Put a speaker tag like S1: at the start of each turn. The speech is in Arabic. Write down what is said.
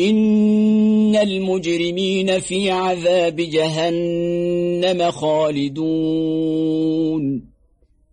S1: إن المجرمين في عذاب جهنم خالدون